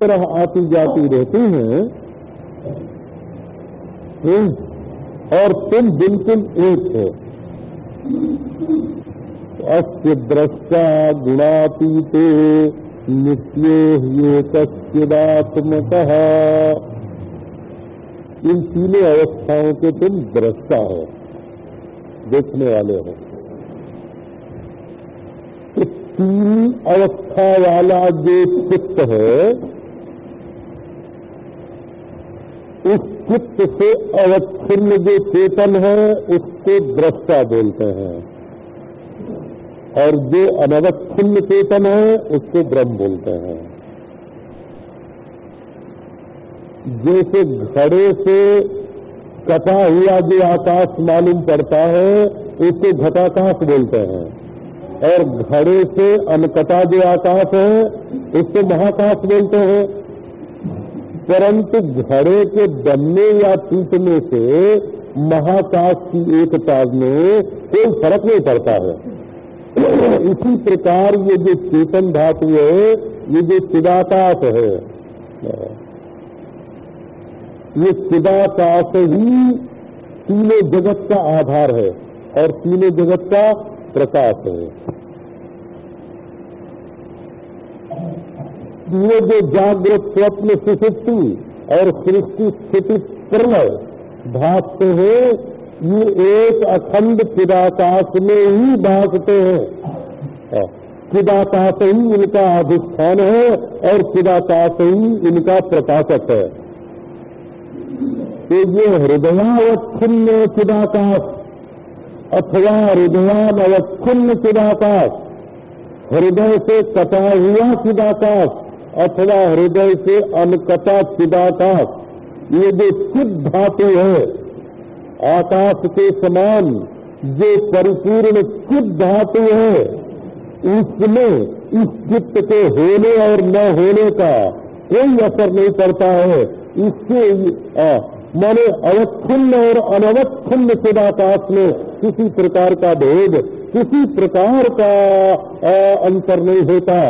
तरह आती जाती रहती हैं और तुम बिल्कुल एक हो। अस्य दृष्टा गुणातीते, नित्यो ये कश्चिदात्मक इन तीनों अवस्थाओं के तुम दृष्टा हो, देखने वाले हो। तो तीन अवस्था वाला जो चित्त है उस चित्त से अवच्छिन्न जो चेतन है, उसको दृष्टा बोलते हैं। और जो अनवच्छिन्न चेतन है, उसको ब्रह्म बोलते हैं। जैसे घड़े से कटा हुआ जो आकाश मालूम पड़ता है उसको घटाकाश बोलते हैं। और घड़े से अनकटा जो आकाश है उसको महाकाश बोलते हैं। परंतु घड़े के बनने या टूटने से महाकाश की एकता में कोई फ़र्क नहीं पड़ता है। इसी प्रकार ये जो चेतन धातु है, ये जो चिदाकाश है, ये चिदाकाश ही तीनों जगत का आधार है और तीनों जगत का प्रकाश है। ये जो जागृत स्वप्न सुषुप्ति और सृष्टि स्थिति प्रलय भागते हैं, ये एक अखंड चिदाकाश में ही भागते हैं। चिदाकाश ही इनका अधिष्ठान है और चिदाकाश ही इनका प्रकाशक है। तो ये हृदयावच्छिन्न चिदाकाश अथवा हृदयान अवच्छिन्न चिदाकाश, हृदय से कटा हुआ चिदाकाश अथवा हृदय से अनकटा चिदाकाश ये जो चिद धातु है, आकाश के समान जो परिपूर्ण चिद धातु है, इसमें इस चित्त के होने और न होने का कोई असर नहीं पड़ता है। इससे माने अवच्छिन्न और अनवच्छिन्न चिदाकाश में किसी प्रकार का भेद, किसी प्रकार का अंतर नहीं होता।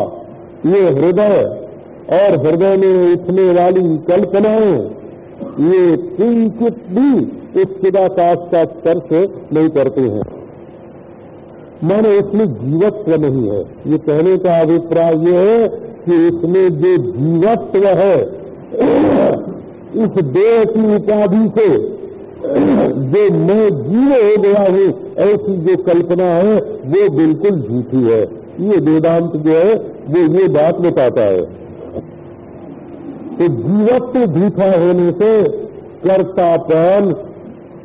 ये हृदय और हृदय में उठने वाली कल्पनाएँ, ये किंचित भी इस चिदाकाश का स्पर्श नहीं करते हैं। माने इसमें जीवत्व नहीं है। ये कहने का अभिप्राय ये है कि इसमें जो जीवत्व है, इस देह की उपाधि से, जो मैं जीव हो गया हूँ, ऐसी जो कल्पना है, वो बिल्कुल झूठी है। ये वेदांत जो है, वो ये बात बताता है। तो जीवत्व झूठा होने से कर्तापन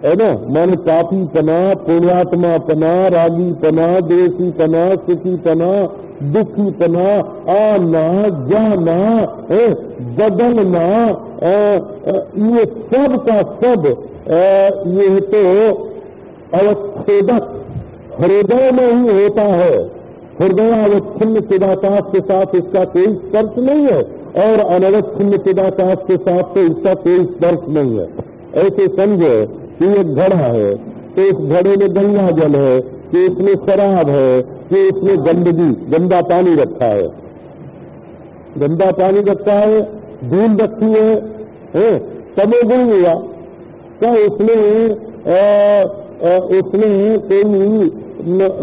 है ना, मन पापी पना, पुण्यात्मा पना, रागी पना, देशी पना, सुखी पना, दुखी पना आना जाना बदलना ये सब का सब ये तो अवच्छेदक हृदय में ही होता है। हृदय अवच्छिन्न चिदाकाश के साथ इसका कोई स्पर्श नहीं है। और अनवच्छिन्न चिदाकाश के साथ तो इसका कोई स्पर्श नहीं है। ऐसे समझो कि एक घड़ा है तो इस घड़े में गंगा जल है कि इसमें शराब है कि इसमें गंदगी गंदा पानी रखा है। गंदा पानी रखा है धूल रखी है, है? तमोगुण हुआ। क्या उसमें उसमें कोई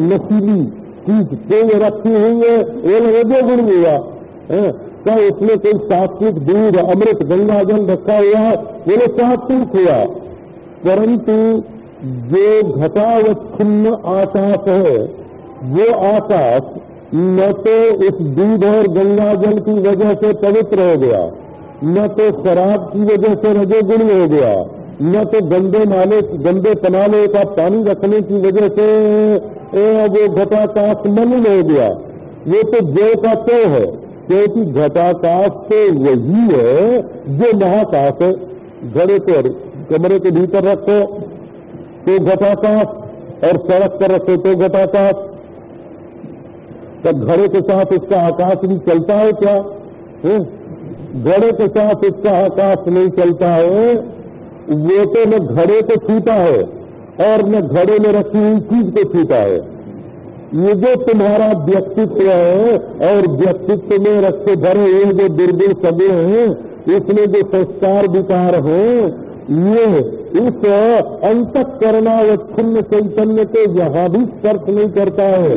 नशीली चीज़ तेज रखी हुई है? वो रजोगुण हुआ। क्या उसमें कोई सात्विक दूध, अमृत गंगा जल रखा हुआ है? वो सात्विक हुआ। परंतु जो घटावच्छिन्न आकाश है, वो आकाश न तो उस दूध और गंगा जल की वजह से पवित्र हो गया, न तो शराब की वजह से रजोगुण हो गया, न तो गंदे नाले, गंदे पनाले का पानी रखने की वजह से वो घटाकाश मलिन हो गया। वो तो जो का तो है। क्योंकि घटाकाश तो वही है जो महाकाश है। घड़े पर कमरे के भीतर रखो तो घटाकाश, और सड़क पर रखो तो घटाकाश। तब घड़े के साथ इसका आकाश भी चलता है क्या? घड़े के साथ इसका आकाश नहीं चलता है। वो तो न घड़े को छूता है, और न घड़े में रखी हुई चीज़ को छूता है। ये जो तुम्हारा व्यक्तित्व है और व्यक्तित्व में रस्ते भरे हुए जो दुर्गुण समूह हैं, इसमें जो संस्कार विकार हैं, ये इस अंतकरणावच्छिन्न चैतन्य को यहाँ भी स्पर्श नहीं करता है।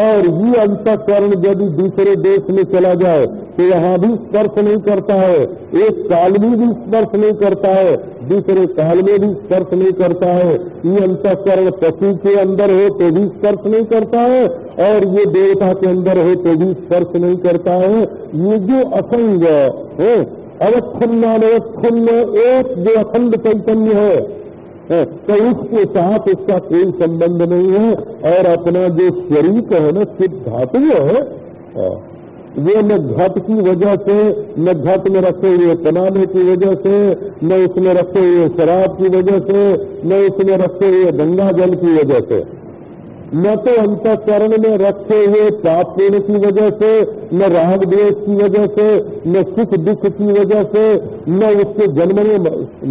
और ये अंतकरण यदि दूसरे देश में चला जाए तो यहाँ भी स्पर्श नहीं करता है, एक काल में भी स्पर्श नहीं करता है, दूसरे काल में भी स्पर्श नहीं करता है। ये अंतकरण पशु के अंदर हो तो भी स्पर्श नहीं करता है, और ये देवता के अंदर हो तो भी स्पर्श नहीं करता है। ये जो असंग है, अवच्छिन्न अनवच्छिन्न एक जो अखंड चैतन्य है तो उसके साथ उसका कोई संबंध नहीं है, और अपना जो शरीर है ना सिद्ध धातु है। ये न घट की वजह से न घट में रखे हुए बनाने की वजह से न उसमें रखे हुए शराब की वजह से न उसमें रखे हुए गंगा जल की वजह से न तो अंतकरण में रखे हुए पाप पुण्य की वजह से न राग द्वेष की वजह से न सुख दुख की वजह से न उसके जन्म में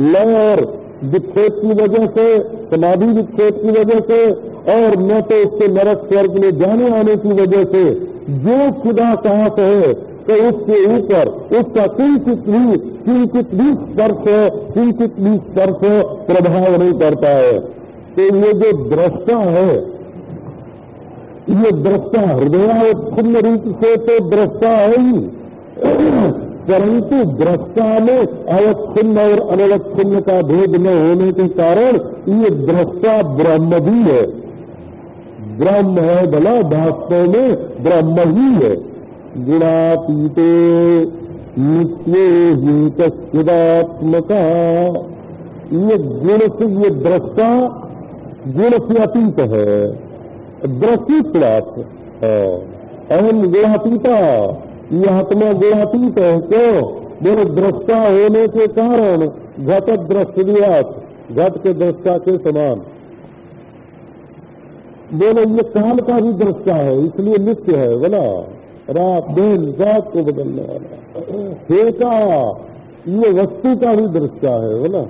लय और विक्षेप की वजह से समाधि विक्षेप की वजह से और न तो उसके नरक स्वर्ग में जाने आने की वजह से जो खुदा साहस है तो उसके ऊपर उसका किंचित भी किंचित भी स्पर्श किंचित भी स्पर्श प्रभाव नहीं करता है। तो ये जो दृष्टा है, ये दृष्टा हृदयावच्छिन्न रूप से तो दृष्टा है ही। परंतु दृष्टा में अवच्छिन्न और अनवच्छिन्न का भेद न होने के कारण ये दृष्टा ब्रह्म भी है। ब्रह्म है, भला वास्तव में ब्रह्म ही है। गुणातीते नित्य ही ये गुण से ये दृष्टा, गुण से अतीत है। दृष्टि प्लस अहम गुणातीता ये आत्मा गुणातीत है, क्यों? मेरे दृष्टा होने के कारण घट दृष्टियात घट के दृष्टा के समान। बोले ये काल का भी दृष्टा है, इसलिए नित्य है, बोला। रात, दिन, रात को बदलने वाला हे। ये वस्तु का भी दृष्टा है, बोला।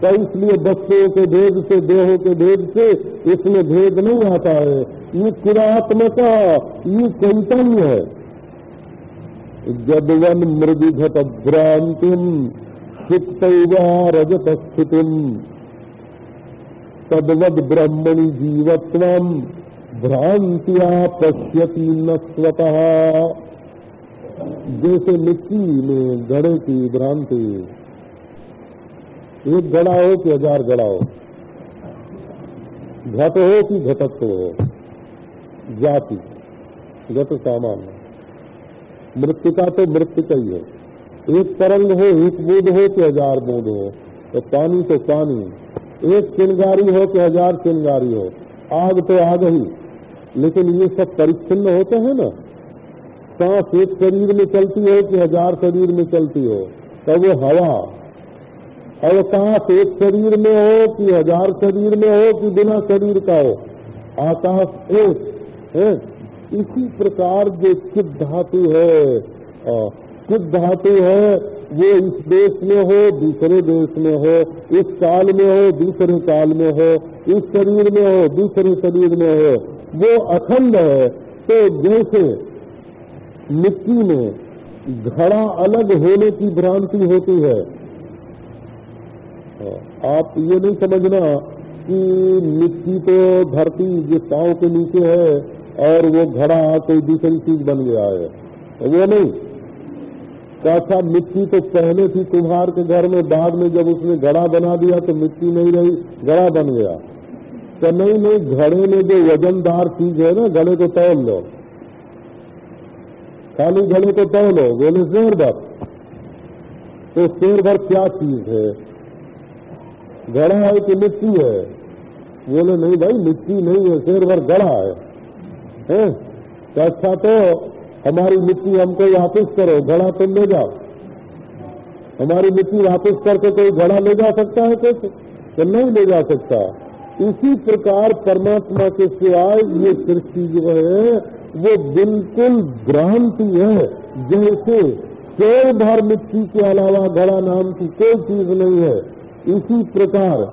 तो इसलिए बच्चों के भेद से, देहों के भेद से इसमें भेद नहीं आता है। ये किरात्मका ये चैतन्य है। जदवन मृदुघट भ्रांतिम सुप्त रजत स्थिति तदवद ब्रह्मणि जीवत्व भ्रांतिया पश्यती न स्वतः। जैसे मिट्टी में घड़े की भ्रांति। एक गड़ा हो कि हज़ार गड़ा हो? घट हो कि घटत्व हो? जाति। घट सामान्य मृत्यु का तो मृत्यु का ही है। एक तरंग हो, एक बूंद हो कि हज़ार बूंद हो? तो पानी तो पानी। एक चिंगारी हो कि हज़ार चिंगारी हो, आग तो आग ही, लेकिन ये सब परिच्छिन्न होते हैं ना। सांस एक शरीर में चलती हो कि हज़ार शरीर में चलती हो तो वो हवा। अवकाश एक शरीर में हो कि हज़ार शरीर में हो कि बिना शरीर का हो, आकाश एक है। इसी प्रकार जो चिद धातु है चिद धातु है, वो इस देश में हो, दूसरे देश में हो, इस काल में हो, दूसरे काल में हो, इस शरीर में हो, दूसरे शरीर में हो। वो अखंड है तो जैसे मिट्टी में घड़ा अलग होने की भ्रांति होती है। आप ये नहीं समझना कि मिट्टी तो धरती जो पाँव के नीचे है और वो घड़ा कोई दूसरी चीज़ बन गया है। वो नहीं कैसा मिट्टी तो पहले थी कुम्हार के घर में बाद में जब उसने घड़ा बना दिया तो मिट्टी नहीं रही घड़ा बन गया। तो नहीं नहीं घड़े में जो वजनदार चीज़ है ना घड़े को तोल लो। खाली घड़े को तोलो बोले शेर भर। तो शेर भर क्या चीज़ है? गड़ा है कि मिट्टी है? बोले नहीं भाई मिट्टी नहीं है शेर भर गड़ा है, है? तो अच्छा तो हमारी मिट्टी हमको वापिस करो घड़ा तुम ले जाओ। हमारी मिट्टी वापिस करके कोई घड़ा ले जा सकता है कुछ तो नहीं ले जा सकता। इसी प्रकार परमात्मा के सिवाय ये सृष्टि जो है, वो बिल्कुल भ्रांति है। जैसे केवल भर मिट्टी के अलावा घड़ा नाम की कोई चीज़ नहीं है। इसी प्रकार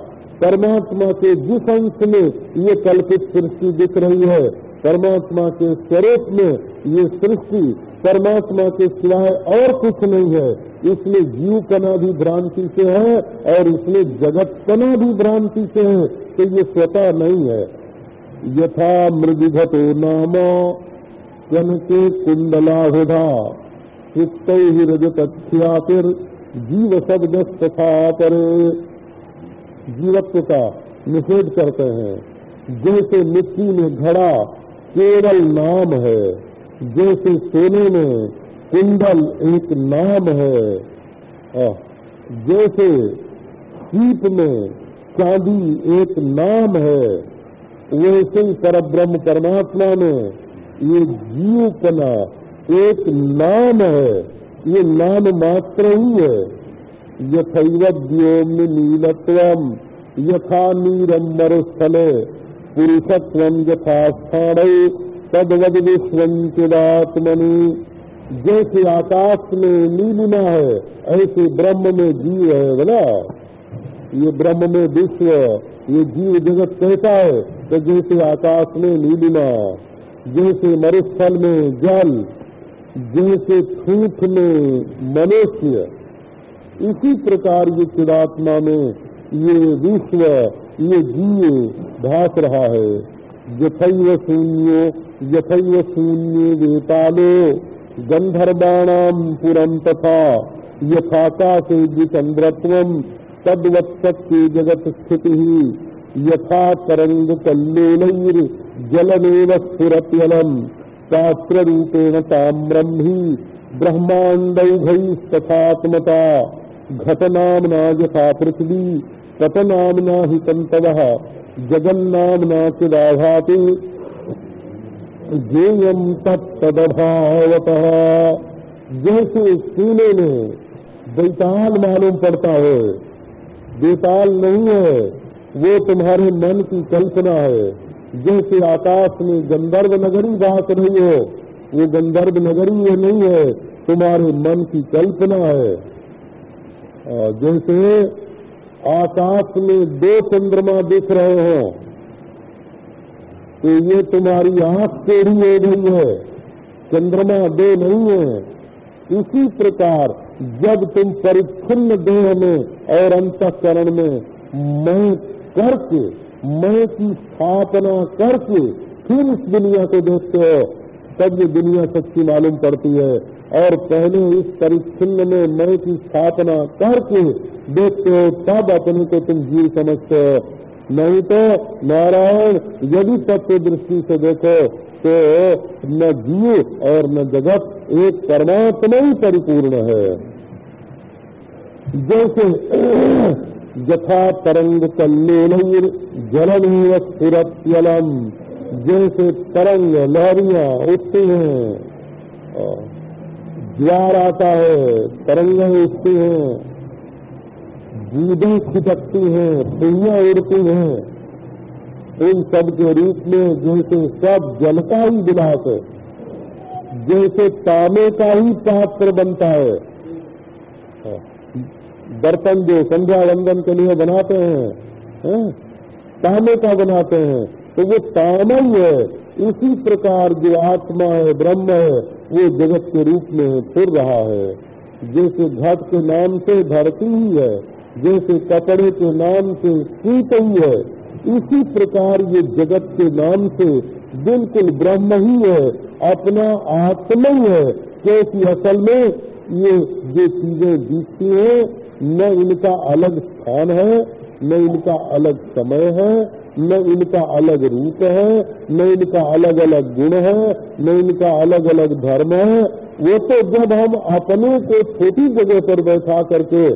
परमात्मा के जिस अंश में ये कल्पित सृष्टि दिख रही है, परमात्मा के स्वरूप में ये सृष्टि परमात्मा के सिवाय और कुछ नहीं है। इसलिए जीव कना भी भ्रांति से है और इसलिए जगत कना भी भ्रांति से है। तो ये स्वतः नहीं है। यथा मृदिघतो नाम कन के कुंडलाहुधा चित्त ही रजतख्यातिर जीव शब्द तथा पर जीवत्व का निषेध करते हैं। जैसे मिट्टी में घड़ा केवल नाम है। जैसे सोने में कुंडल एक नाम है जैसे सीप में चांदी एक नाम है, वैसे ही पर ब्रह्म परमात्मा में ये जीव कला एक नाम है, ये नाम मात्र ही है। यथैव व्योम्नि नीलत्वम यथा नीरम मरुस्थले, पुरुषत्व यथा स्थान तदवद विश्वंचिदात्मनि जैसे आकाश में नीलिमा है, ऐसे ब्रह्म में जीव है, बोला। ये ब्रह्म में विश्व, ये जीव जगत कहता है तो जैसे आकाश में नीलिमा जैसे मरुस्थल में जल, जैसे छूट में मनुष्य, इसी प्रकार ये चिदात्मा में ये विश्व, ये जीव भास रहा है। यथैव शून्यो यथैव शून्य वेतालो गंधर्वाणाम पुरम तथा यथाकाशे चंद्रत्व तद्वत्सत्य जगत स्थिति यथा तरंग कल्लोलैर जलमेव स्फुरत्यलम शास्त्र रूपेण ताम्रम ही ब्रह्मांडौघस्तथात्मता घटनामना यथा पृथ्वी ततनामना ही तंतव जगन्नामना चिदाभाति जेयम तत्तदभावत। जैसे सीने में दैताल मालूम पड़ता है। बेताल नहीं है, वो तुम्हारे मन की कल्पना है। जैसे आकाश में गंधर्व नगरी बात रही हो, वो गंधर्व नगरी ये नहीं है, तुम्हारे मन की कल्पना है। जैसे आकाश में दो चंद्रमा दिख रहे हो तो ये तुम्हारी आँख टेढ़ी हो गई है, चंद्रमा दो नहीं है। इसी प्रकार जब तुम परिच्छिन्न देह में और अंतकरण में मैं करके, मैं की स्थापना करके फिर इस दुनिया को देखते हो, तब ये दुनिया सच्ची मालूम पड़ती है। और पहले इस परिच्छिन्न में मैं की स्थापना करके देखते हो, तब अपने को तुम जीव समझते हो। नहीं तो नारायण यदि तत्व दृष्टि से देखो तो न जीव और न जगत एक परमात्मा ही परिपूर्ण है। जैसे जथा तरंग कल्लोल जलमेव स्थिरत्यलम, जैसे तरंग लहरियाँ उठती हैं ज्वार आता है, तरंग उठती हैं बूंदें खिटकती हैं, सुइयाँ उड़ती हैं। इन सब के रूप में जैसे सब जल का ही विलास है जैसे तांबे का ही पात्र बनता है। बर्तन जो संध्या वंदन के लिए बनाते हैं, है? का बनाते हैं तो वो तामा ही है। इसी प्रकार जो आत्मा है, ब्रह्म है, वो जगत के रूप में फिर रहा है जैसे घट के नाम से धरती ही है। जैसे कपड़े के नाम से कीट ही है इसी प्रकार ये जगत के नाम से बिल्कुल ब्रह्म ही है, अपना आत्मा ही है। क्योंकि असल में ये जो चीज़ें दिखती हैं, न इनका अलग स्थान है, न इनका अलग समय है, न इनका अलग रूप है, न इनका अलग अलग गुण है, न इनका अलग अलग धर्म है। वो तो जब हम अपने को छोटी जगह पर बैठा करके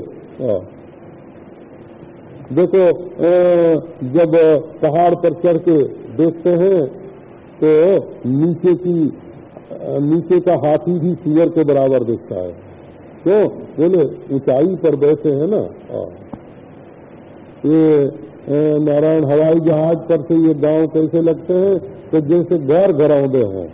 देखो जब पहाड़ पर चढ़ के देखते हैं तो नीचे की नीचे का हाथी भी सुअर के बराबर दिखता है। क्यों? बोले, ऊंचाई पर बैठे हैं ना? ये नारायण हवाई जहाज़ पर से ये गाँव कैसे लगते हैं? तो जैसे घर घरौंदे हों।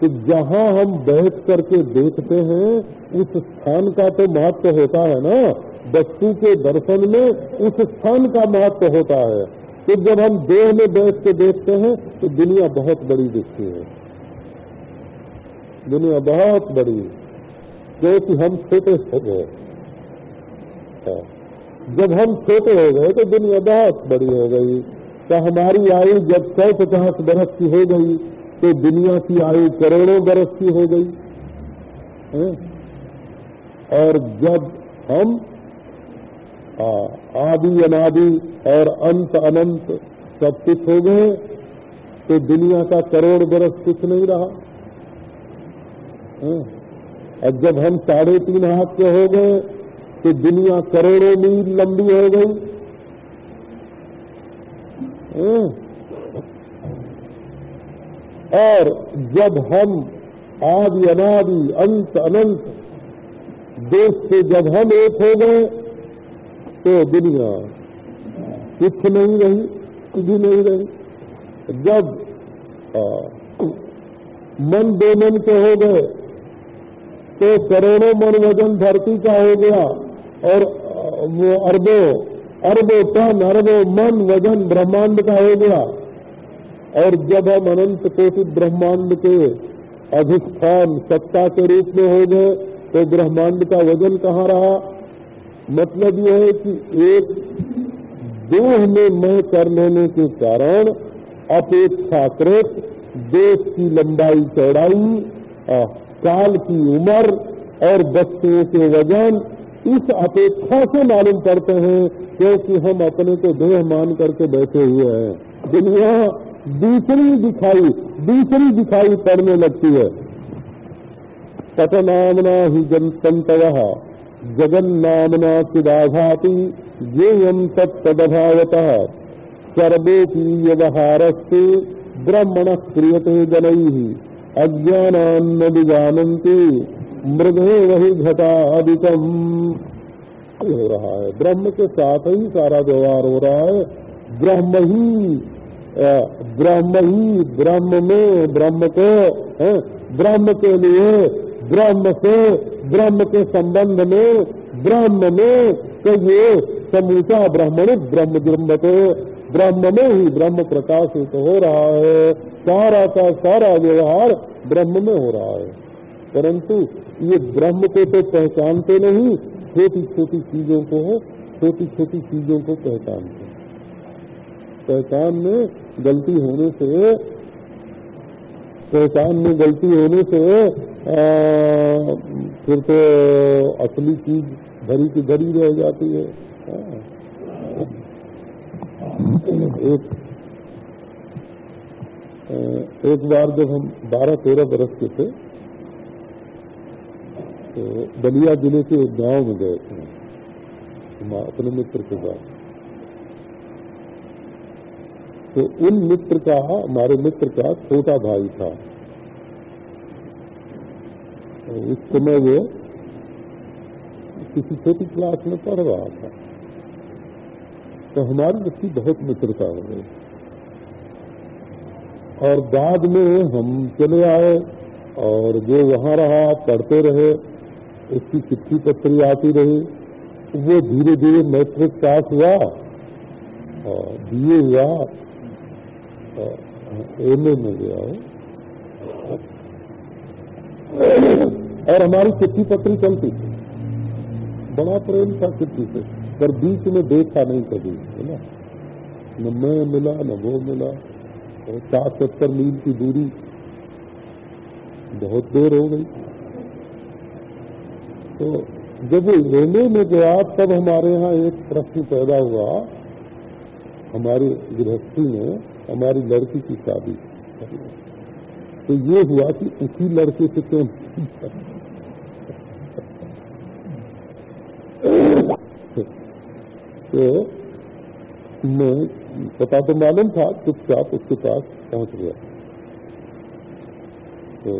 तो जहाँ हम बैठ करके देखते हैं, उस स्थान का तो महत्व होता है ना? वस्तु के दर्शन में उस स्थान का महत्व होता है। तो जब हम देह में बैठ के देखते हैं तो दुनिया बहुत बड़ी दिखती है। दुनिया बहुत बड़ी क्योंकि हम छोटे हो गए। हाँ। जब हम छोटे हो गए तो दुनिया बहुत बड़ी हो गई। तो हमारी आयु जब सौ पचास बरस की हो गई तो दुनिया की आयु करोड़ों बरस की हो गई। है? और जब हम आदि अनादि और अंत अनंत सब कुछ हो गए तो दुनिया का करोड़ बरस कुछ नहीं रहा। और जब हम साढ़े तीन हाथ के हो गए तो दुनिया करोड़ों मील लंबी हो गई। और जब हम आदि अनादि, अंत अनंत, देश से जब हम एक हो गए तो दुनिया कुछ नहीं रही कुछ नहीं रही। जब आ, मन दो मन के हो गए तो करोड़ों मन वज़न धरती का हो गया और वो अरबों अरबों टन अरबों मन वज़न ब्रह्मांड का हो गया। और जब हम अनंत कोटि ब्रह्मांड के अधिष्ठान सत्ता के रूप में हो गए तो ब्रह्मांड का वज़न कहाँ रहा? मतलब यह है कि एक देह में मैं कर लेने के कारण अपेक्षाकृत देश की लंबाई चौड़ाई काल की उम्र और वस्तुओं के वज़न इस अपेक्षा से मालूम करते हैं क्योंकि हम अपने को देह मान करके बैठे हुए हैं। दुनिया दूसरी दिखाई दूसरी दिखाई पड़ने लगती है। पटनामना ही जनतंतव जगन्नामना चिदाभाति येयम तत्तदभावत। सर्वेपी व्यवहारस्तु ब्रह्मण क्रियते जनई अज्ञानान्न विजानती मृगे वही घटाधिकम हो रहा है, ब्रह्म के साथ ही सारा व्यवहार हो रहा है। ब्रह्म ही ब्रह्म ही, ब्रह्म में, ब्रह्म को ब्रह्म के लिए ब्रह्म से, ब्रह्म के संबंध में, ब्रह्म में तो ये समूचा ब्राह्मण ब्रह्म को ब्रह्म में ही ब्रह्म प्रकाशित हो रहा है। सारा का सारा व्यवहार ब्रह्म में हो रहा है। परंतु ये ब्रह्म को तो पहचानते नहीं छोटी छोटी चीज़ों को छोटी छोटी चीज़ों को पहचानते पहचान में गलती होने से, पहचान में गलती होने से फिर तो असली चीज़ भरी की भरी रह जाती है। एक एक बार जब हम बारह तेरह बरस के थे तो बलिया ज़िले के एक गाँव में गए थे अपने मित्र के साथ। तो उन मित्र का, हमारे मित्र का छोटा भाई था। उस समय वो किसी छोटी क्लास में पढ़ रहा था। तो हमारी उसकी बहुत मित्रता हो गई। और बाद में हम चले आए और जो वहाँ रहा, पढ़ते रहे, उसकी चिट्ठी पत्री आती रही। वो धीरे धीरे मैट्रिक पास हुआ और बीए हुआ एम ए में गया। और हमारी चिट्ठी पत्री चलती थी। बड़ा प्रेम था चिट्ठी से। पर बीच में देखा नहीं कभी, है ना? न मैं मिला, न वो मिला। सात सत्तर मील की दूरी बहुत देर हो गई। तो जब वो एमए में गया, तब हमारे यहाँ एक प्रश्न पैदा हुआ। हमारी गृहस्थी में हमारी लड़की की शादी। तो ये हुआ कि उसी लड़के से क्यों तो मैं, पता तो मालूम था, चुपचाप उसके पास पहुँच गया। तो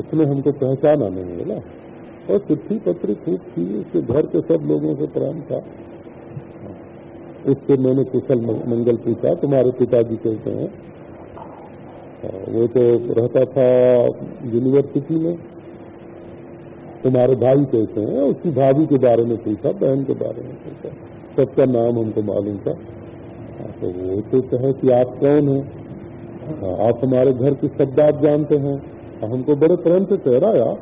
उसने हमको पहचाना नहीं, है ना? और चिट्ठी पत्री खूब थी, उसके घर के सब लोगों से प्रेम था। उससे मैंने कुशल मंगल पूछा, तुम्हारे पिताजी कहते हैं वो तो रहता था यूनिवर्सिटी में। तुम्हारे भाई कैसे हैं? उसकी भाभी के बारे में पूछा बहन के बारे में पूछा। सबका नाम हमको मालूम था। हाँ, तो वो तो कहे कि आप कौन हैं? हाँ, आप हमारे घर की सब बात जानते हैं। हाँ, हमको बड़े प्रेम से ठहराया।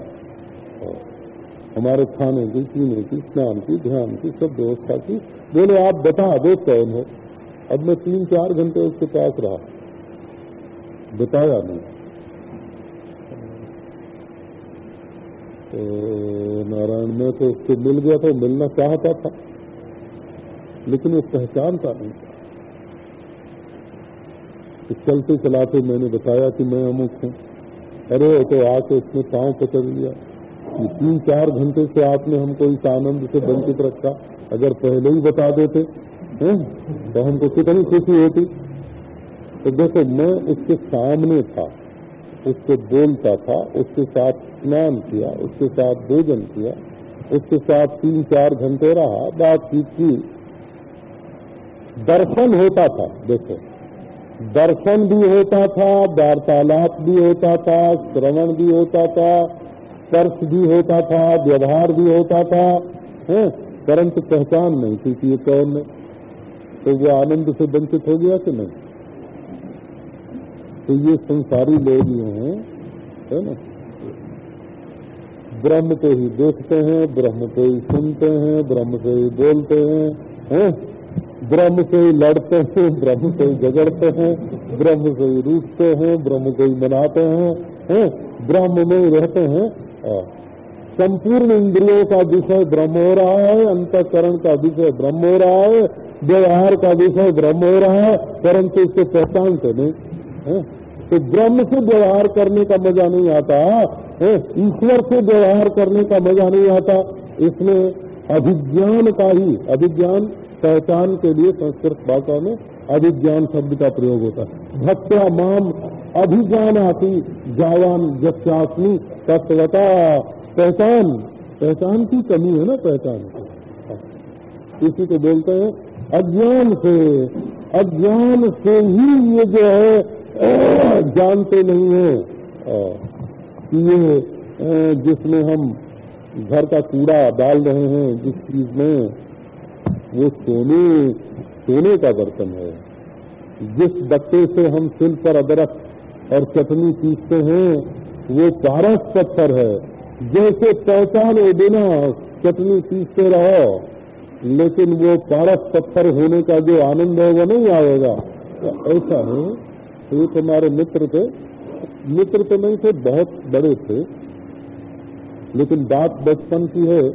हमारे खाने की पीने की स्नान की ध्यान की सब व्यवस्था की। बोले आप बता दो कौन हो। अब मैं तीन चार घंटे उसके पास रहा। बताया नहीं। तो नारायण में तो उससे मिल गया था मिलना चाहता था, लेकिन वो पहचानता नहीं तो चलते चलाते मैंने बताया कि मैं अमुक हूँ। अरे तो आके उसने पाँव पकड़ लिया। तीन चार घंटे से आपने हमको इस आनंद से वंचित रखा। अगर पहले ही बता देते, हैं? तो हमको कितनी खुशी होती। तो देखो, मैं उसके सामने था, उसको बोलता था, उसके साथ स्नान किया, उसके साथ भोजन किया, उसके साथ तीन चार घंटे रहा, बातचीत की। दर्शन होता था, देखो। दर्शन भी होता था, वार्तालाप भी होता था, श्रवण भी होता था स्पर्श भी होता था, व्यवहार भी होता था, है? परंतु पहचान नहीं थी कि ये कौन है। तो वो आनंद से वंचित हो गया कि नहीं? तो ये संसारी लोग ही हैं, है ना? ब्रह्म को ही देखते हैं, ब्रह्म को ही सुनते हैं, ब्रह्म से ही बोलते हैं हैं? ब्रह्म से ही लड़ते हैं, ब्रह्म से ही झगड़ते हैं, ब्रह्म से ही रूठते हैं, ब्रह्म को ही मनाते हैं हैं? ब्रह्म में ही रहते हैं। संपूर्ण इंद्रियों का विषय ब्रह्म हो रहा है, अंतकरण का विषय ब्रह्म हो रहा है, व्यवहार का विषय ब्रह्म हो रहा है, परंतु इसको पहचानते नहीं। है। तो ब्रह्म से व्यवहार करने का मज़ा नहीं आता ईश्वर से व्यवहार करने का मज़ा नहीं आता। इसमें अभिज्ञान का ही, अभिज्ञान पहचान के लिए संस्कृत भाषा में अभिज्ञान शब्द का प्रयोग होता है। भक्त्या माम अभिज्ञान आती जावान जस्यास्मी तत्वता पहचान पहचान की कमी है ना पहचान। इसी को बोलते हैं अज्ञान से। अज्ञान से ही ये जो है जानते नहीं है। कि ये जिसमें हम घर का कूड़ा डाल रहे हैं, जिस चीज़ में वो सोने सोने का बर्तन है। जिस बट्टे से हम सिल पर अदरक और चटनी पीसते हैं, वो पारस पत्थर है। जैसे पहचाने बिना चटनी पीसते रहो, लेकिन वो पारस पत्थर होने का जो आनंद है, वो नहीं आएगा। तो ऐसा है एक हमारे मित्र थे। मित्र तो नहीं थे, बहुत बड़े थे। लेकिन बात बचपन की है।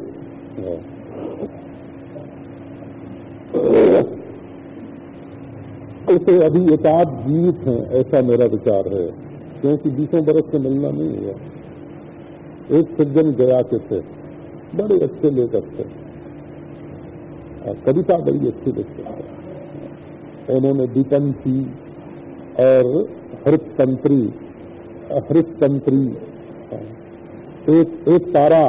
ऐसे अभी एकाध जीवित हैं, ऐसा मेरा विचार है। क्योंकि बीसों बरस से मिलना नहीं हुआ। एक सज्जन गया के थे। बड़े अच्छे लेखक थे। कविता बड़ी अच्छी लिखते थे। उन्होंने दीपन की और हरित तंत्री हरित तंत्री एक एक तारा,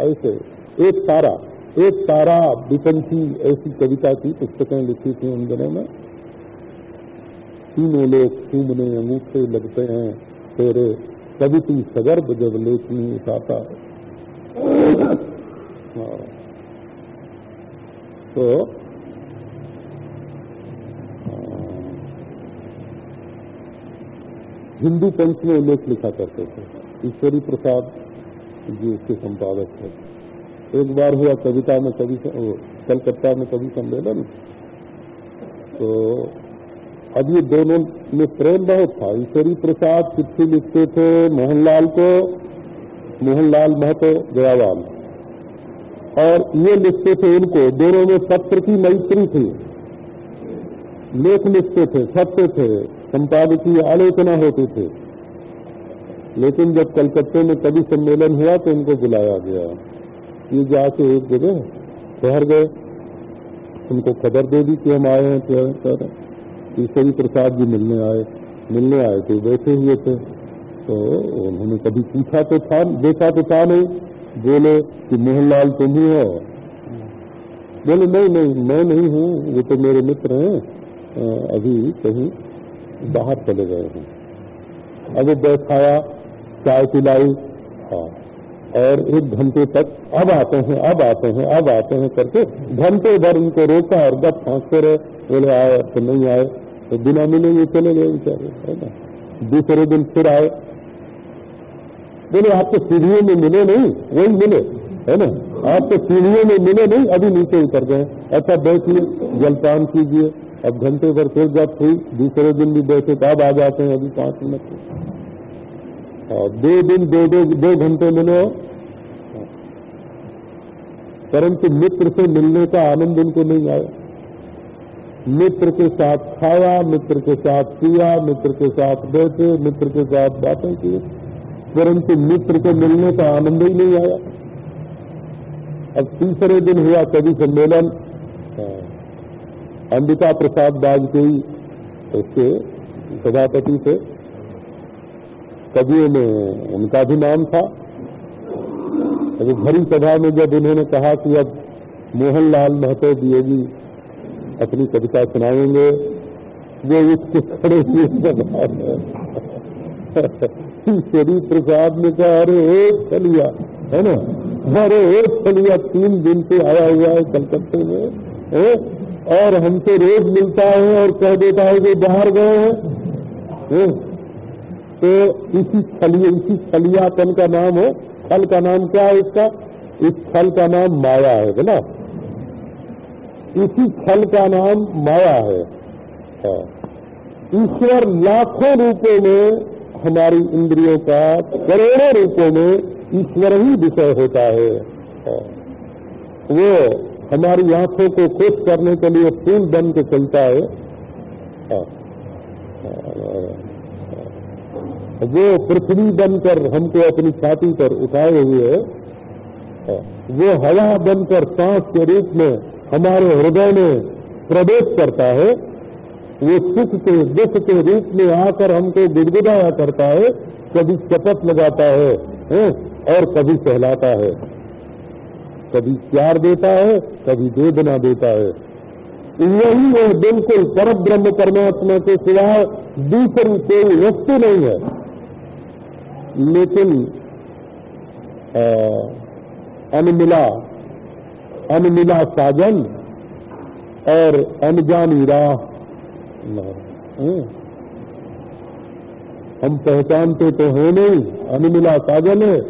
ऐसे, एक तारा एक तारा विपंथी, ऐसी कविता की पुस्तकें लिखी थी उन दिनों में। तीनों लोग चूमने अंगूठे लगते हैं, तेरे कभी तू सगर्भ जब लेखनी उठाता हाँ। तो हिंदू पंच में उल्लेख लिखा करते थे। ईश्वरी प्रसाद जी उसके संपादक थे। एक बार हुआ कविता में कवि कलकत्ता में कवि सम्मेलन। तो अब ये दोनों में प्रेम बहुत था। ईश्वरी प्रसाद चिट्ठी लिखते थे मोहनलाल को, मोहनलाल महतो गयावाल और ये लिखते थे उनको। दोनों में सत्र की मैत्री थी। लेख लिखते थे सत्य थे। संपादकीय आलोचना होती थी। लेकिन जब कलकत्ते में कभी सम्मेलन हुआ तो उनको बुलाया गया ये जाके एक जगह ठहर गए। उनको खबर दे दी कि हम आए हैं सर ईश्वरी प्रसाद जी मिलने आए मिलने आए थे, बैठे हुए थे। तो उन्होंने कभी पूछा तो था, देखा तो था नहीं। बोले कि मोहनलाल तुम ही हो। बोले, नहीं नहीं, मैं नहीं हूँ, वो तो मेरे मित्र हैं। अभी कहीं बाहर चले गए हैं। अब बैठाया चाय पिलाई हाँ। और एक घंटे तक अब आते हैं, अब आते हैं, अब आते हैं करके घंटे भर उनको रोका और गप फांसते रहे। बोले, आए तो नहीं आए। तो बिना मिले ये चले गए बेचारे, है ना? दूसरे दिन फिर आए। बोले आप तो सीढ़ियों में मिले नहीं, वही मिले, है ना? आप तो सीढ़ियों में मिले नहीं, अभी नीचे उतर गए। अच्छा बैठिए, जलपान कीजिए। अब घंटे भर फिर गप हुई, दूसरे दिन भी बैठे तो अब आ जाते हैं, अभी पाँच मिनट और दो दिन, दो दो दो घंटे मिले हो। परंतु मित्र से मिलने का आनंद उनको नहीं आया। मित्र के साथ खाया, मित्र के साथ पिया, मित्र के साथ बैठे, मित्र के साथ बातें की। परंतु मित्र को मिलने का आनंद ही नहीं आया। अब तीसरे दिन हुआ कवि सम्मेलन। अंबिका प्रसाद वाजपेयी उसके सभापति थे। कवियों में उनका भी नाम था। अभी भरी सभा में जब उन्होंने कहा कि अब मोहनलाल महतो जी जी अपनी कविता सुनाएँगे, वो उसके खड़े हुए श्री प्रसाद ने कहा, अरे एक फलिया है ना? अरे एक फलिया तीन दिन से आया हुआ है कलकत्ते में? और हमसे रोज मिलता है और कह देता है कि बाहर गए हैं। तो इसी छलिया, इसी छलियापन का नाम है। फल का नाम क्या है इसका? इस फल का नाम माया है ना? इसी फल का नाम माया है। हाँ। ईश्वर लाखों रूपों में हमारी इंद्रियों का, करोड़ों रूपों में ईश्वर ही विषय होता है। हाँ। वो हमारी आँखों को खुश करने के लिए फूल बन के चलता है। हाँ। वो पृथ्वी बनकर हमको अपनी छाती पर उठाए हुए है। वो हवा बनकर सांस के रूप में हमारे हृदय में प्रवेश करता है। वो सुख के दुख के रूप में आकर हमको गुदगुदाया करता है। कभी चपत लगाता है, है। और कभी सहलाता है। कभी प्यार देता है, कभी वेदना देता है। यही है बिल्कुल पर ब्रह्म परमात्मा के सिवाय दूसरी कोई वस्तु नहीं है। लेकिन अनमिला अनमिला साजन और अनजानी राह। हम पहचानते तो हैं नहीं, अनमिला साजन है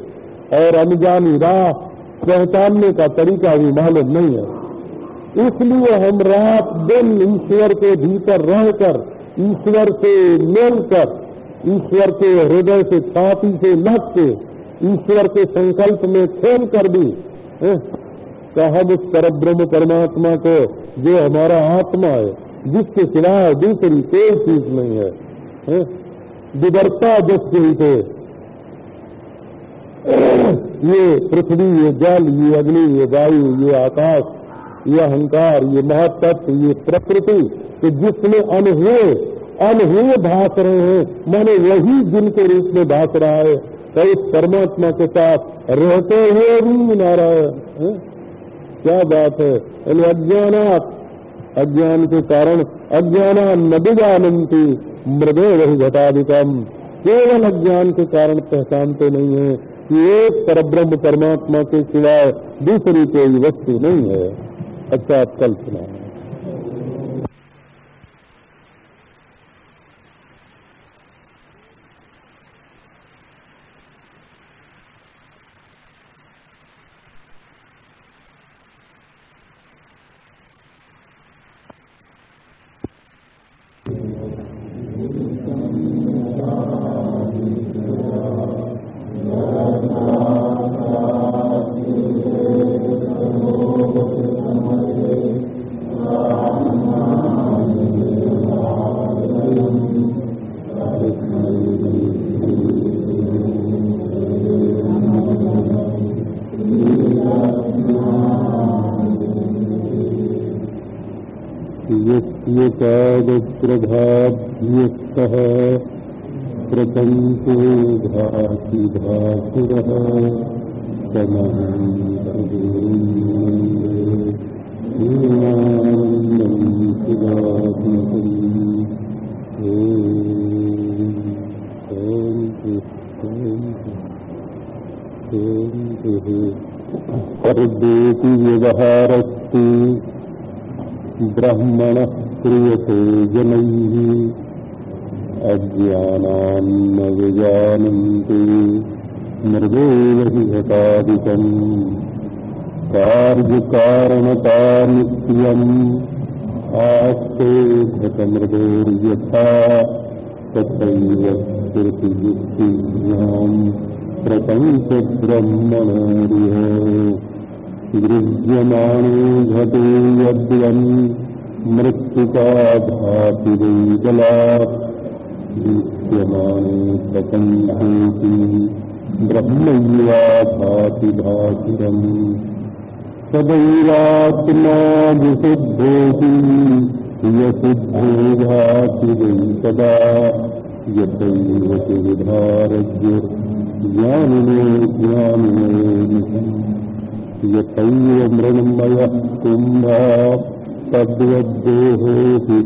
और अनजानी राह पहचानने का तरीका भी मालूम नहीं है इसलिए हम रात दिन ईश्वर के भीतर रहकर ईश्वर से मिलकर ईश्वर के हृदय से छाती से लग के ईश्वर के संकल्प में खेल कर भी का हम उस पर ब्रह्म परमात्मा को जो हमारा आत्मा है जिसके सिवाय दूसरी कोई चीज़ नहीं है, है? विदरता जैसे थे ये पृथ्वी, ये जल, ये अग्नि, ये वायु, ये आकाश, ये अहंकार, ये महत्व ये प्रकृति, कि जिसमें अनहुए अनहुए भाष रहे हैं। मैंने वही जिनके रूप में भाष रहा है तो इस परमात्मा के साथ रहते हुए भी नारायण क्या बात है? अज्ञानात, अज्ञान अज्ञान के कारण अज्ञान न मृदे वही घटाधिकम केवल अज्ञान के कारण पहचानते नहीं है। एक परब्रह्म परमात्मा के सिवाय दूसरी कोई वस्तु नहीं है। अच्छा कल सुना विजानन्ति मृदेव हि घटादिकम् कार्यकारणता नित्यम् आस्ते घटमृदोर्यथा तथैव श्रुतियुक्तिभ्याम् प्रपञ्चब्रह्मणोरिह। गृह्यमाणे घटे यद्वन्। मृत्युका भाति दीप्यमाने प्रपञ्चेति ब्रह्मैवा भाति भासुरम् सदैवात्मा विशुद्धोऽपि यशुद्धो भाति सदा यथैव सुविधारज्य ज्ञानिनो ज्ञानिनो यथैव मृण्मयः कुम्भा तद्वद्देहोऽपि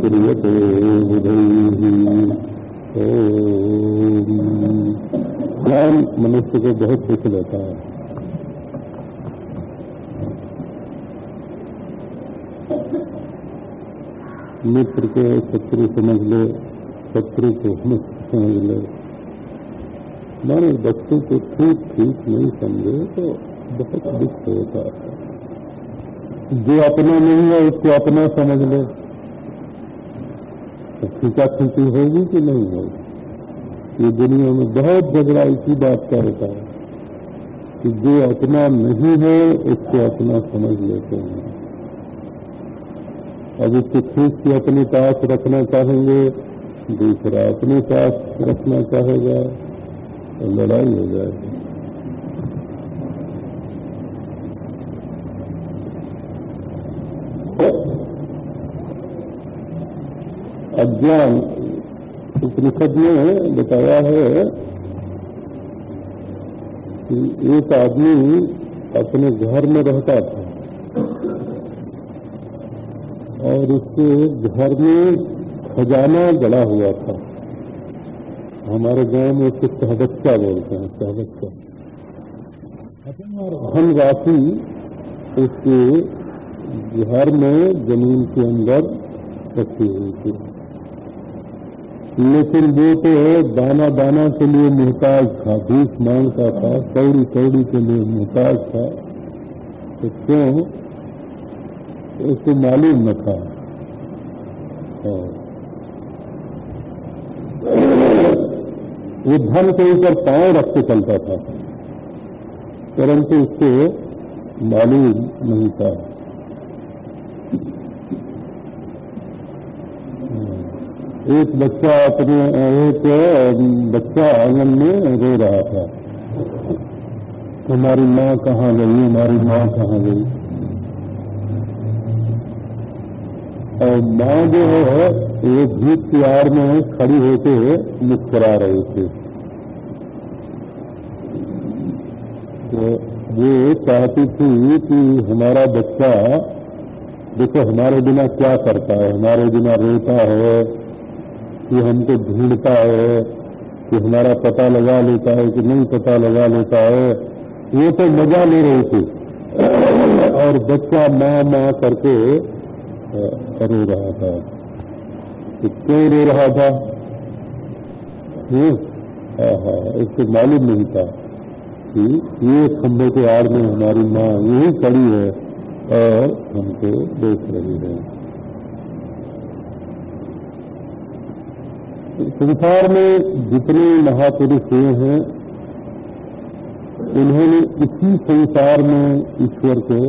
क्रियते ज्ञान मनुष्य को बहुत सुख देता है। मित्र को, शत्रु समझ ले, शत्रु को मित्र समझ ले। माने बच्चे को ठीक ठीक नहीं समझे तो बहुत दुख होता है। जो अपना नहीं है, उसको अपना समझ ले। तो खींचा खींची होगी कि नहीं होगी? ये दुनिया में बहुत झगड़ा इसी बात का होता है कि जो अपना नहीं है, उसको अपना समझ लेते हैं। अब उसको खींच के अपने पास रखना चाहेंगे, दूसरा अपने पास रखना चाहेगा तो लड़ाई हो जाएगी। अज्ञान उपनिषद में बताया है कि एक आदमी अपने घर में रहता था और उसके घर में खजाना गड़ा हुआ था। हमारे गाँव में उसको सहबच्चा बोलते हैं सहबच्चा धन राशि उसके घर में ज़मीन के अंदर रखी हुई थी। लेकिन वो तो दाना दाना के लिए मोहताज था, भूख माँगता था कौड़ी कौड़ी के लिए मोहताज था। तो क्यों? उसको मालूम न था। वो धन के ऊपर पाँव रख के चलता था, परंतु उसको मालूम नहीं था। एक बच्चा अपने, एक बच्चा आँगन में रो रहा था। हमारी माँ कहाँ गई? हमारी माँ कहाँ गई? और माँ जो है वो की आड़ में खड़ी होके मुस्करा रही थी। तो वो चाहती थी कि हमारा बच्चा, देखो हमारे बिना क्या करता है? हमारे बिना रोता है। कि हमको ढूंढता है, कि हमारा पता लगा लेता है कि नहीं पता लगा लेता है। वो तो मज़ा ले रही थी। और बच्चा माँ माँ करके रो रहा था। तो क्यों रो रहा था? हाँ उसको मालूम नहीं था कि ये खंभे के आड़ में हमारी माँ यही खड़ी है और हमको देख रही है। संसार में जितने महापुरुष हुए हैं, उन्होंने इसी संसार में ईश्वर को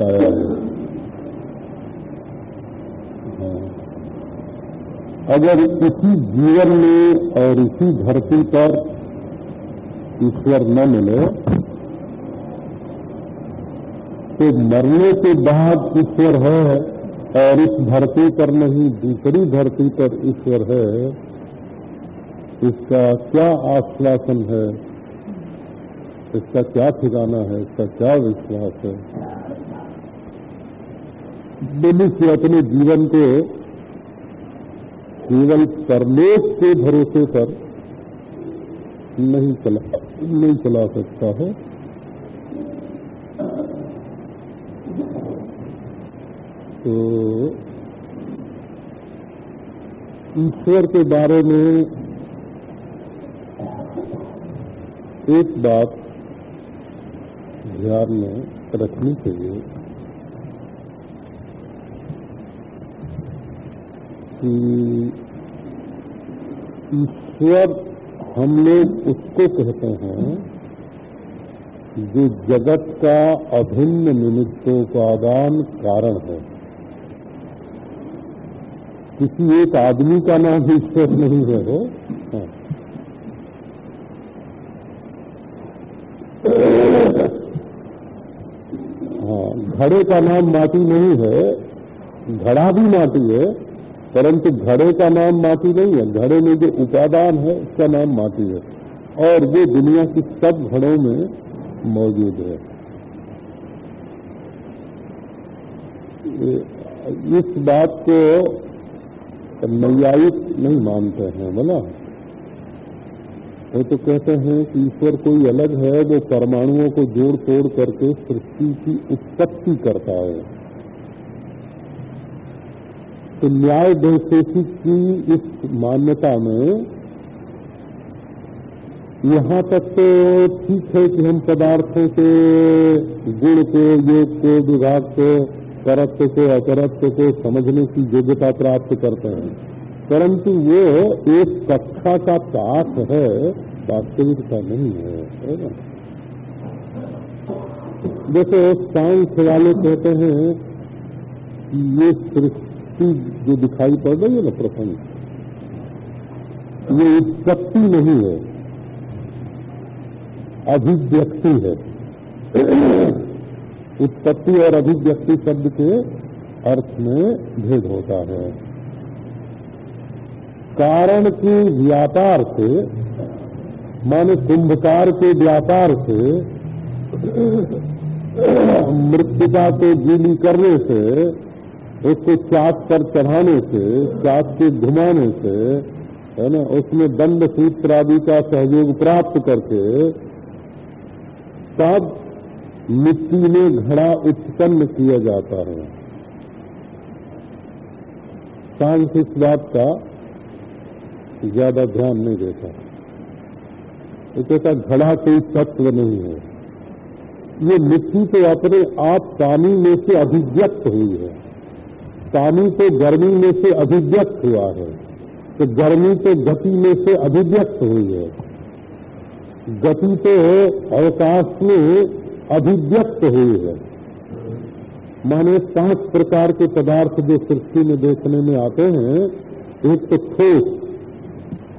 पाया है हाँ। अगर इसी जीवन में और इसी धरती पर ईश्वर न मिले तो मरने के बाद ईश्वर है और इस धरती पर नहीं, दूसरी धरती पर ईश्वर है इसका क्या आश्वासन है? इसका क्या ठिकाना है? इसका क्या विश्वास है? मनुष्य अपने जीवन को केवल परलोक के भरोसे पर नहीं चला नहीं चला सकता है। तो ईश्वर के बारे में एक बात ध्यान में रखनी चाहिए कि ईश्वर हम लोग उसको कहते हैं जो जगत का अभिन्न निमित्तोपादान कारण है। किसी एक आदमी का नाम ईश्वर नहीं है। वो हाँ, हाँ घड़े का नाम माटी नहीं है, घड़ा भी माटी है, परंतु घड़े का नाम माटी नहीं है, घड़े में जो उपादान है, उसका नाम माटी है, और वो दुनिया की सब घड़ों में मौजूद है। इस बात को नैयायिक नहीं मानते हैं बोला वो तो कहते हैं कि ईश्वर कोई अलग है जो परमाणुओं को जोड़ तोड़ करके सृष्टि की उत्पत्ति करता है। तो न्याय वैशेषिक की इस मान्यता में यहाँ तक तो ठीक है कि हम पदार्थों के गुण को, योग को, विभाग को, करत्व को, अकरत्व को समझने की योग्यता प्राप्त करते हैं। परंतु वो एक कक्षा का पाठ है वास्तविकता नहीं है है ना? जैसे सांख्य वाले कहते हैं कि ये सृष्टि जो दिखाई पड़ रही है ना प्रसंग, ये उत्पत्ति नहीं है, अभिव्यक्ति है। उत्पत्ति और अभिव्यक्ति शब्द के अर्थ में भेद होता है। कारण के व्यापार से, माने कुंभकार के व्यापार से, मृतिका को गीली करने से, उसको चाक पर चढ़ाने से चाक के घुमाने से, है ना, उसमें दंड सूत्र आदि का सहयोग प्राप्त करके, तब मिट्टी में घड़ा उत्पन्न किया जाता है। सांख्य इस बात का ज़्यादा ध्यान नहीं देता। वो कहता घड़ा कोई तत्व नहीं है। ये मिट्टी तो अपने आप पानी में से अभिव्यक्त हुई है। पानी तो गर्मी में से अभिव्यक्त हुआ है। तो गर्मी तो गति में से अभिव्यक्त हुई है। गति तो अवकाश में अभिव्यक्त हुई है। माने पाँच प्रकार के पदार्थ जो सृष्टि में देखने में आते हैं, एक तो ठोस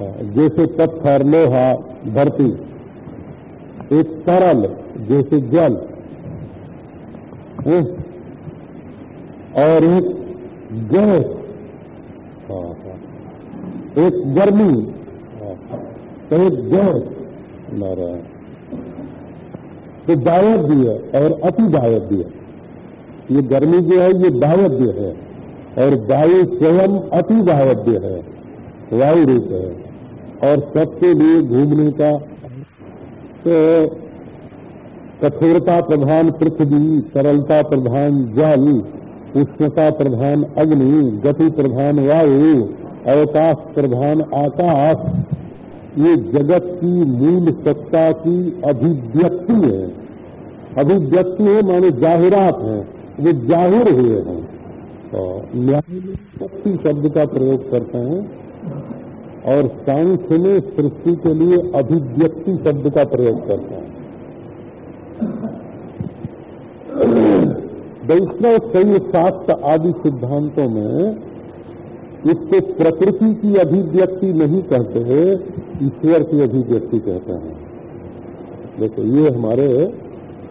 जैसे पत्थर लोहा, धरती। एक तरल, जैसे जल। और एक गैस एक गर्मी। तो एक गैस नारायण। तो भी है, और अति दायव्य है। ये गर्मी जो है, ये दायव्य है। और वायु स्वयं अति दायव्य है। वायु रूप है। और सबके लिए घूमने का। तो कठोरता प्रधान पृथ्वी सरलता प्रधान जल, उष्णता प्रधान अग्नि, गति प्रधान वायु, अवकाश प्रधान आकाश, ये जगत की मूल सत्ता की अभिव्यक्ति है। अभिव्यक्ति है माने जाहिरात है, वो ज़ाहिर हुए हैं। तो न्याय शक्ति शब्द का प्रयोग करते हैं। और सांख्य में सृष्टि के लिए अभिव्यक्ति शब्द का प्रयोग करते हैं। वैष्णव कई शास्त्र आदि सिद्धांतों में इसको प्रकृति की अभिव्यक्ति नहीं कहते हैं, ईश्वर की अभिव्यक्ति कहते हैं। देखो, ये हमारे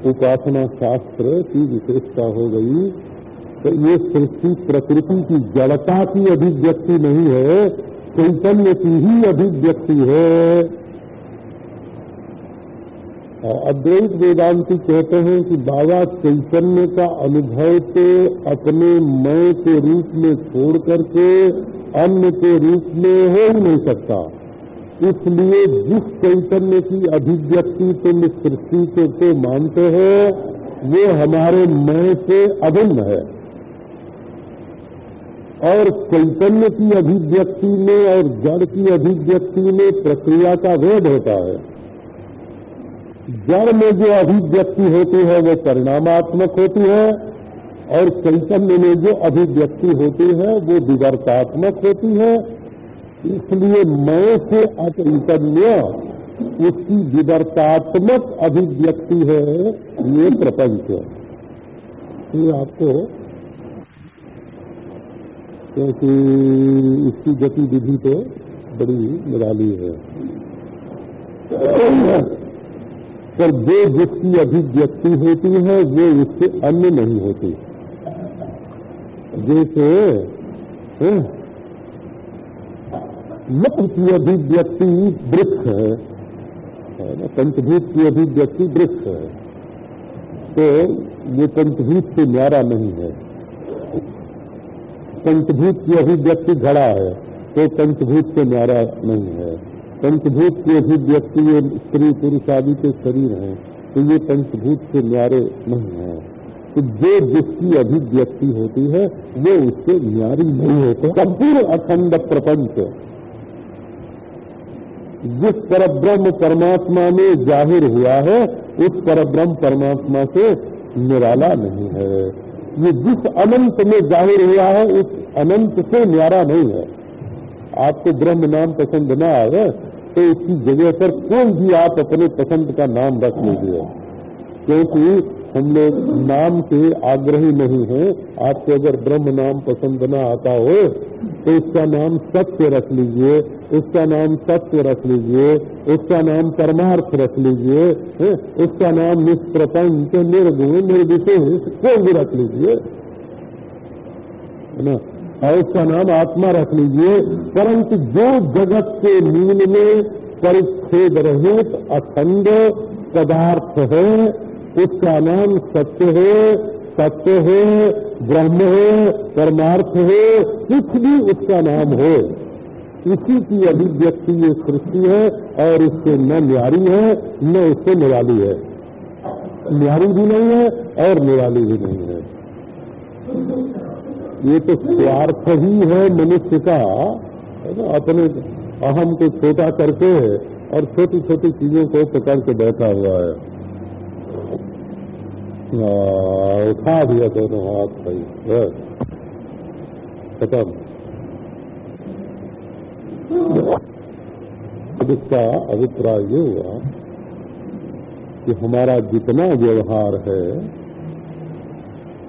उपासना शास्त्र की विशेषता हो गई तो ये सृष्टि प्रकृति की जड़ता की अभिव्यक्ति नहीं है चैतन्य की ही अभिव्यक्ति है। अद्वैत वेदांति कहते हैं कि बाबा चैतन्य का अनुभव तो अपने मय के रूप में छोड़ करके अन्य के रूप में हो ही नहीं सकता। इसलिए जिस चैतन्य की अभिव्यक्ति तुम सृष्टि को तो मानते हो, वो हमारे मैं से अभिन्न है। और चैतन्य की अभिव्यक्ति में और जड़ की अभिव्यक्ति में प्रक्रिया का भेद होता है। जड़ में जो अभिव्यक्ति होती है, वो परिणामात्मक होती है और चैतन्य में जो अभिव्यक्ति होती है, वो विवर्तात्मक होती है। इसलिए मैं से अचैतन्य, उसकी विवर्तात्मक अभिव्यक्ति है, ये प्रपंच ये आपको क्योंकि इसकी गतिविधि तो बड़ी निराली है। पर जो जिसकी अभिव्यक्ति होती है, वो उससे अन्य नहीं होती। जैसे मत की अभिव्यक्ति वृक्ष है। पंचभूत की अभिव्यक्ति वृक्ष है। तो ये पंचभूत से न्यारा नहीं है। पंचभूत की अभिव्यक्ति घड़ा है तो पंचभूत से न्यारा नहीं है। पंचभूत की अभिव्यक्ति ये स्त्री पुरुष आदि के शरीर हैं तो ये पंचभूत से न्यारे नहीं है। तो जो जिसकी अभिव्यक्ति होती है, वो उससे न्यारी नहीं होते। संपूर्ण अखंड प्रपंच। जिस परब्रह्म परमात्मा में ज़ाहिर हुआ है, उस परब्रह्म परमात्मा से निराला नहीं है। ये जिस अनंत में ज़ाहिर हुआ है, उस अनंत से न्यारा नहीं है। आपको ब्रह्म नाम पसंद ना आए तो उसकी जगह पर कोई भी आप अपने पसंद का नाम रख लीजिए। क्योंकि हम लोग नाम के आग्रही नहीं हैं। आपको अगर ब्रह्म नाम पसंद न आता हो तो उसका नाम सत्य रख लीजिए, उसका नाम सत्य रख लीजिए, उसका नाम परमार्थ रख लीजिए उसका नाम निष्प्रपंच, निर्गुण, निर्विशेष, कोई भी रख लीजिए। है ना? और उसका नाम आत्मा रख लीजिए, परंतु जो जगत के नील में परिच्छेद रहित अखंड पदार्थ है उसका नाम सत्य है सत्य है, ब्रह्म है, परमार्थ है, कुछ भी उसका नाम हो। इसी की अभिव्यक्ति ये सृष्टि है और इससे न न्यारी है, न उससे निराली है। न्यारी भी नहीं है और निराली भी नहीं है। ये तो स्वार्थ ही है मनुष्य का, है ना? अपने अहम को छोटा करके और छोटी छोटी चीज़ों को पकड़ के बैठा हुआ है। उठा दिया दोनों हाथ भाई खत्म अब इसका अभिप्राय ये हुआ कि हमारा जितना व्यवहार है,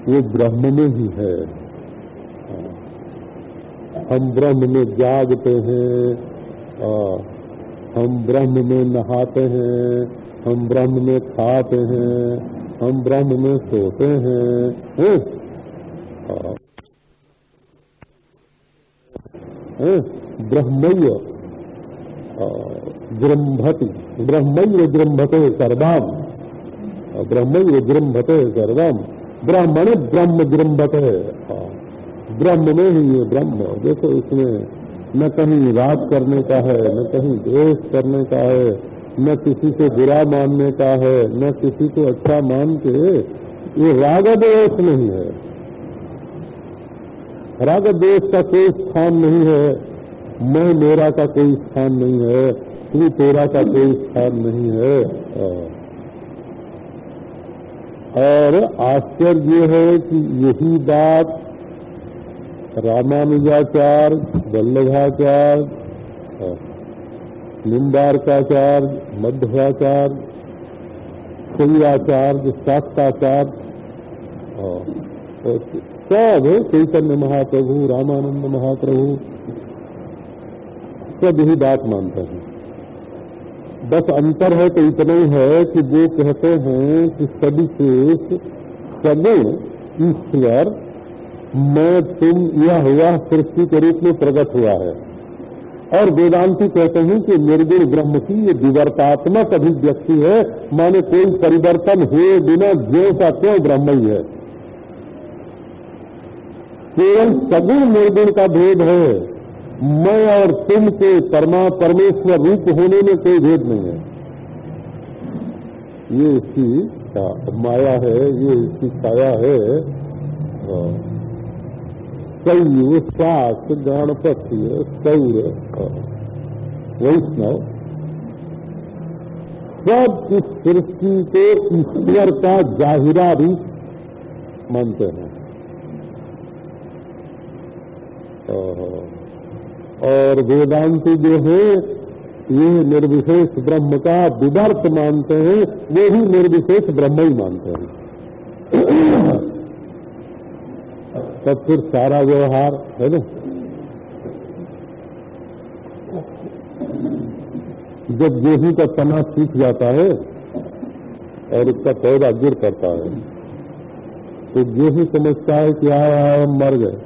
वो ब्रह्म में ही है। हम ब्रह्म में जागते हैं हम ब्रह्म में नहाते हैं, हम ब्रह्म में खाते हैं हम ब्रह्म में सोते हैं। ब्रह्मय जृंभति ब्रह्मय जृंभते सर्वाम। ब्रह्मय जृंभते सर्वम। ब्राह्मण ब्रह्म जृंभते ब्रह्म में ही ये ब्रह्म। देखो इसमें न कहीं राग करने का है, न कहीं द्वेष करने का है। न किसी को बुरा मानने का है, न किसी को अच्छा मान के, ये राग द्वेष नहीं है। राग द्वेष का कोई स्थान नहीं है, मैं मेरा का कोई स्थान नहीं है, तू तेरा का कोई स्थान नहीं है। और आश्चर्य है कि यही बात रामानुजाचार्य, वल्लभाचार्य निम्बारकाचार्य मध्वाचार्य शास्त्राचार्य सब चैतन्य महाप्रभु, रामानंद महाप्रभु, सब यही बात मानते हैं। बस अंतर है तो इतना ही है कि वो कहते हैं कि सभी शेष सगुण, ईश्वर, मैं, तुम, यह हुआ, सृष्टि के रूप में प्रकट हुआ है। और वेदांति कहते हैं कि निर्गुण ब्रह्म की ये विवर्तात्मक अभिव्यक्ति है। माने कोई परिवर्तन हुए बिना जो का क्यों ब्रह्म ही है। केवल सगुण निर्गुण का भेद है। मैं और तुम के परमा, परमेश्वर रूप होने में कोई भेद नहीं है। ये इसकी माया है, ये इसकी छाया है। शैव सात गणपति सौर वैष्णव। सब इस सृष्टि को ईश्वर का जाहिरा भी मानते हैं। और वेदांति जो है, ये निर्विशेष ब्रह्म का विदर्थ मानते हैं, वो ही निर्विशेष ब्रह्म ही मानते हैं। तब फिर सारा व्यवहार, है ना? जब गेहूँ का तना सीख जाता है और उसका पौधा गिर करता है तो गेहूँ समझता है कि आया मर गए।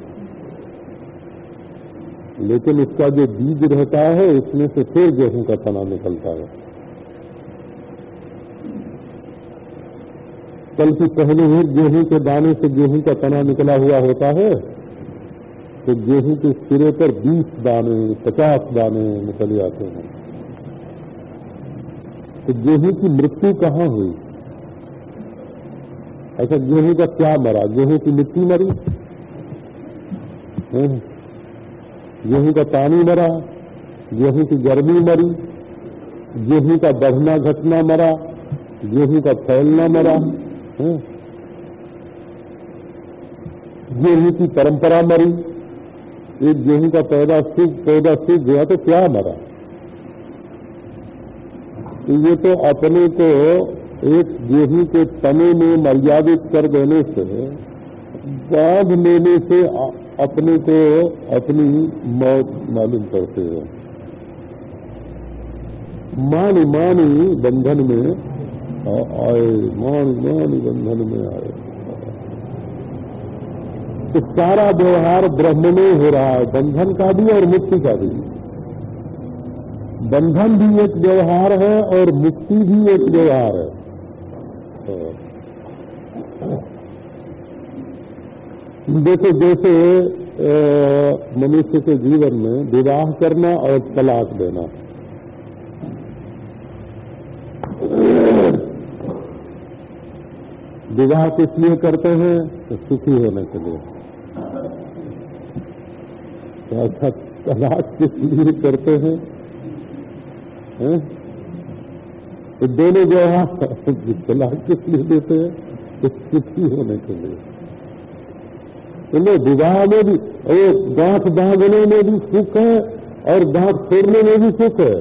लेकिन इसका जो बीज रहता है, उसमें से फिर गेहूँ का तना निकलता है। कल की पहले ही गेहूँ के दाने से गेहूँ का तना निकला हुआ होता है तो गेहूँ के सिरे पर 20 दाने 50 दाने निकल जाते हैं। तो गेहूँ की मृत्यु कहाँ हुई? अच्छा गेहूँ का क्या मरा? गेहूँ की मिट्टी मरी? गेहूँ का पानी मरा, गेहूँ की गर्मी मरी, गेहूँ का बढ़ना घटना मरा, गेहूँ का फैलना मरा। गेहूँ की परंपरा मरी, एक गेहूँ का पैदा सूख पैदा सूख गया तो क्या मरा? तो ये तो अपने को एक गेहूँ के तने में मर्यादित कर देने से, बाँध लेने से अपने को अपनी मौत मालूम करते हैं। मानी मानी बंधन में आए, मान मान बंधन में आए। तो सारा व्यवहार ब्रह्म में हो रहा है, बंधन का भी और मुक्ति का भी। बंधन भी एक व्यवहार है और मुक्ति भी एक व्यवहार है। देखो, जैसे मनुष्य के जीवन में विवाह करना और तलाक देना। विवाह किस लिए करते हैं तो सुखी होने के लिए। तो अच्छा तलाक किस लिए करते हैं? है? तो दोनों जो व्यवहार तलाक किस लिए देते हैं? तो सुखी होने के लिए। तो विवाह में भी वो गांठ बांधने में भी सुख है, और गांठ छोड़ने में भी सुख है?